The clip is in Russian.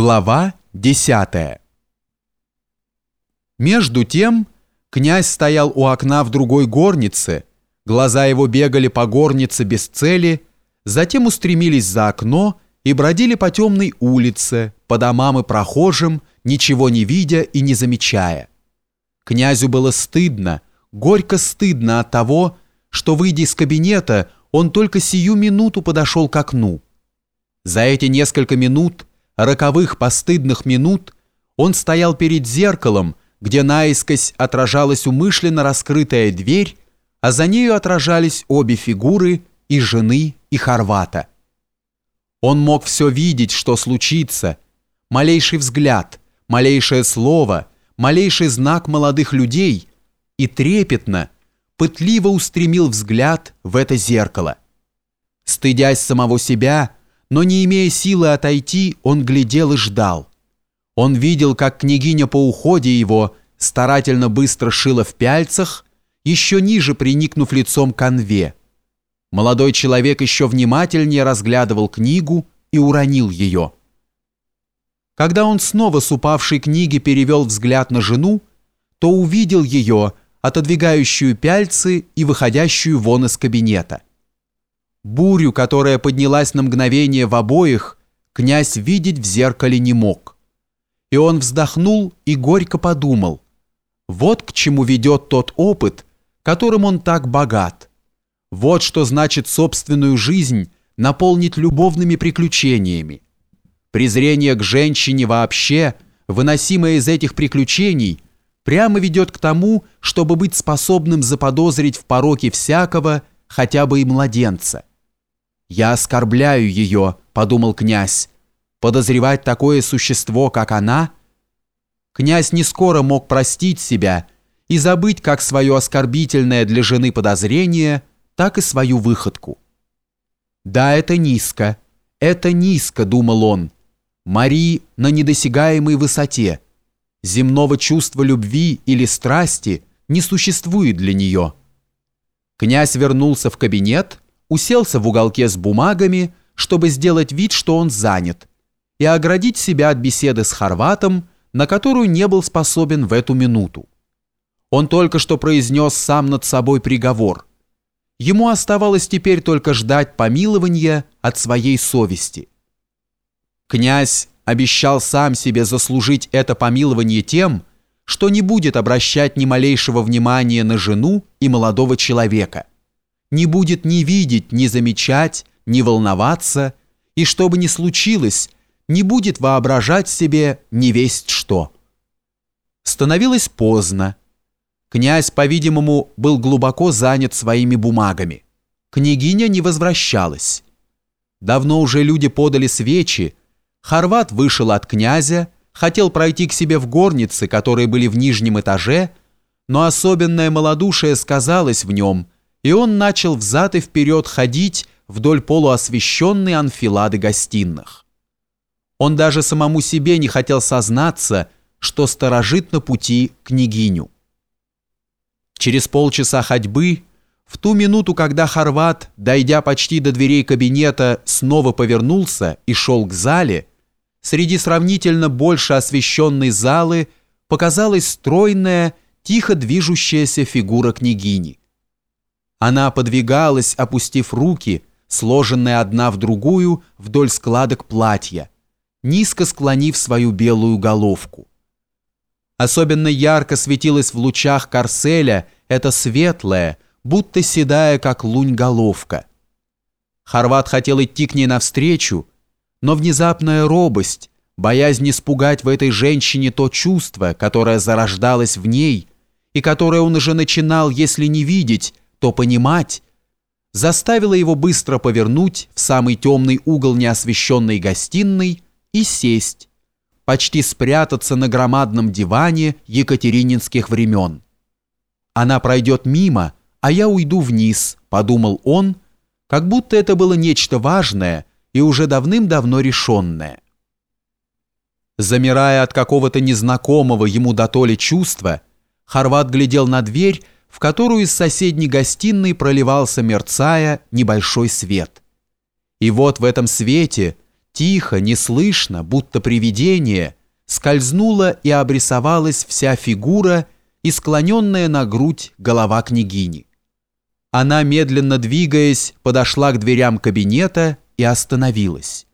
Глава 10 Между тем князь стоял у окна в другой горнице, глаза его бегали по горнице без цели, затем устремились за окно и бродили по темной улице, по домам и прохожим, ничего не видя и не замечая. Князю было стыдно, горько стыдно от того, что, выйдя из кабинета, он только сию минуту подошел к окну. За эти несколько минут роковых постыдных минут он стоял перед зеркалом, где наискось отражалась умышленно раскрытая дверь, а за нею отражались обе фигуры и жены, и Хорвата. Он мог все видеть, что случится, малейший взгляд, малейшее слово, малейший знак молодых людей, и трепетно, пытливо устремил взгляд в это зеркало. Стыдясь самого себя, но не имея силы отойти, он глядел и ждал. Он видел, как княгиня по уходе его старательно быстро шила в пяльцах, еще ниже приникнув лицом к конве. Молодой человек еще внимательнее разглядывал книгу и уронил ее. Когда он снова с упавшей книги перевел взгляд на жену, то увидел ее, отодвигающую пяльцы и выходящую вон из кабинета. Бурю, которая поднялась на мгновение в обоих, князь видеть в зеркале не мог. И он вздохнул и горько подумал. Вот к чему ведет тот опыт, которым он так богат. Вот что значит собственную жизнь наполнить любовными приключениями. Презрение к женщине вообще, выносимое из этих приключений, прямо ведет к тому, чтобы быть способным заподозрить в пороке всякого, хотя бы и младенца. «Я оскорбляю ее», — подумал князь. «Подозревать такое существо, как она?» Князь не скоро мог простить себя и забыть как свое оскорбительное для жены подозрение, так и свою выходку. «Да, это низко, это низко», — думал он. «Мари на недосягаемой высоте. Земного чувства любви или страсти не существует для нее». Князь вернулся в кабинет, — уселся в уголке с бумагами, чтобы сделать вид, что он занят, и оградить себя от беседы с Хорватом, на которую не был способен в эту минуту. Он только что произнес сам над собой приговор. Ему оставалось теперь только ждать помилования от своей совести. Князь обещал сам себе заслужить это помилование тем, что не будет обращать ни малейшего внимания на жену и молодого человека – не будет ни видеть, ни замечать, ни волноваться, и что бы ни случилось, не будет воображать себе не весть что. Становилось поздно. Князь, по-видимому, был глубоко занят своими бумагами. Княгиня не возвращалась. Давно уже люди подали свечи. Хорват вышел от князя, хотел пройти к себе в горницы, которые были в нижнем этаже, но особенное малодушие сказалось в нем – и он начал взад и вперед ходить вдоль полуосвещенной анфилады гостиных. Он даже самому себе не хотел сознаться, что сторожит на пути княгиню. Через полчаса ходьбы, в ту минуту, когда Хорват, дойдя почти до дверей кабинета, снова повернулся и шел к зале, среди сравнительно больше освещенной залы показалась стройная, тихо движущаяся фигура княгини. Она подвигалась, опустив руки, сложенные одна в другую вдоль складок платья, низко склонив свою белую головку. Особенно ярко светилась в лучах корселя эта светлая, будто седая, как лунь головка. Хорват хотел идти к ней навстречу, но внезапная робость, боязнь испугать в этой женщине то чувство, которое зарождалось в ней, и которое он уже начинал, если не видеть, то понимать, заставило его быстро повернуть в самый темный угол неосвещенной гостиной и сесть, почти спрятаться на громадном диване екатерининских времен. «Она пройдет мимо, а я уйду вниз», — подумал он, как будто это было нечто важное и уже давным-давно решенное. Замирая от какого-то незнакомого ему дотоле чувства, Хорват глядел на дверь, в которую из соседней гостиной проливался, мерцая, небольшой свет. И вот в этом свете, тихо, неслышно, будто привидение, скользнула и обрисовалась вся фигура и склоненная на грудь голова княгини. Она, медленно двигаясь, подошла к дверям кабинета и остановилась.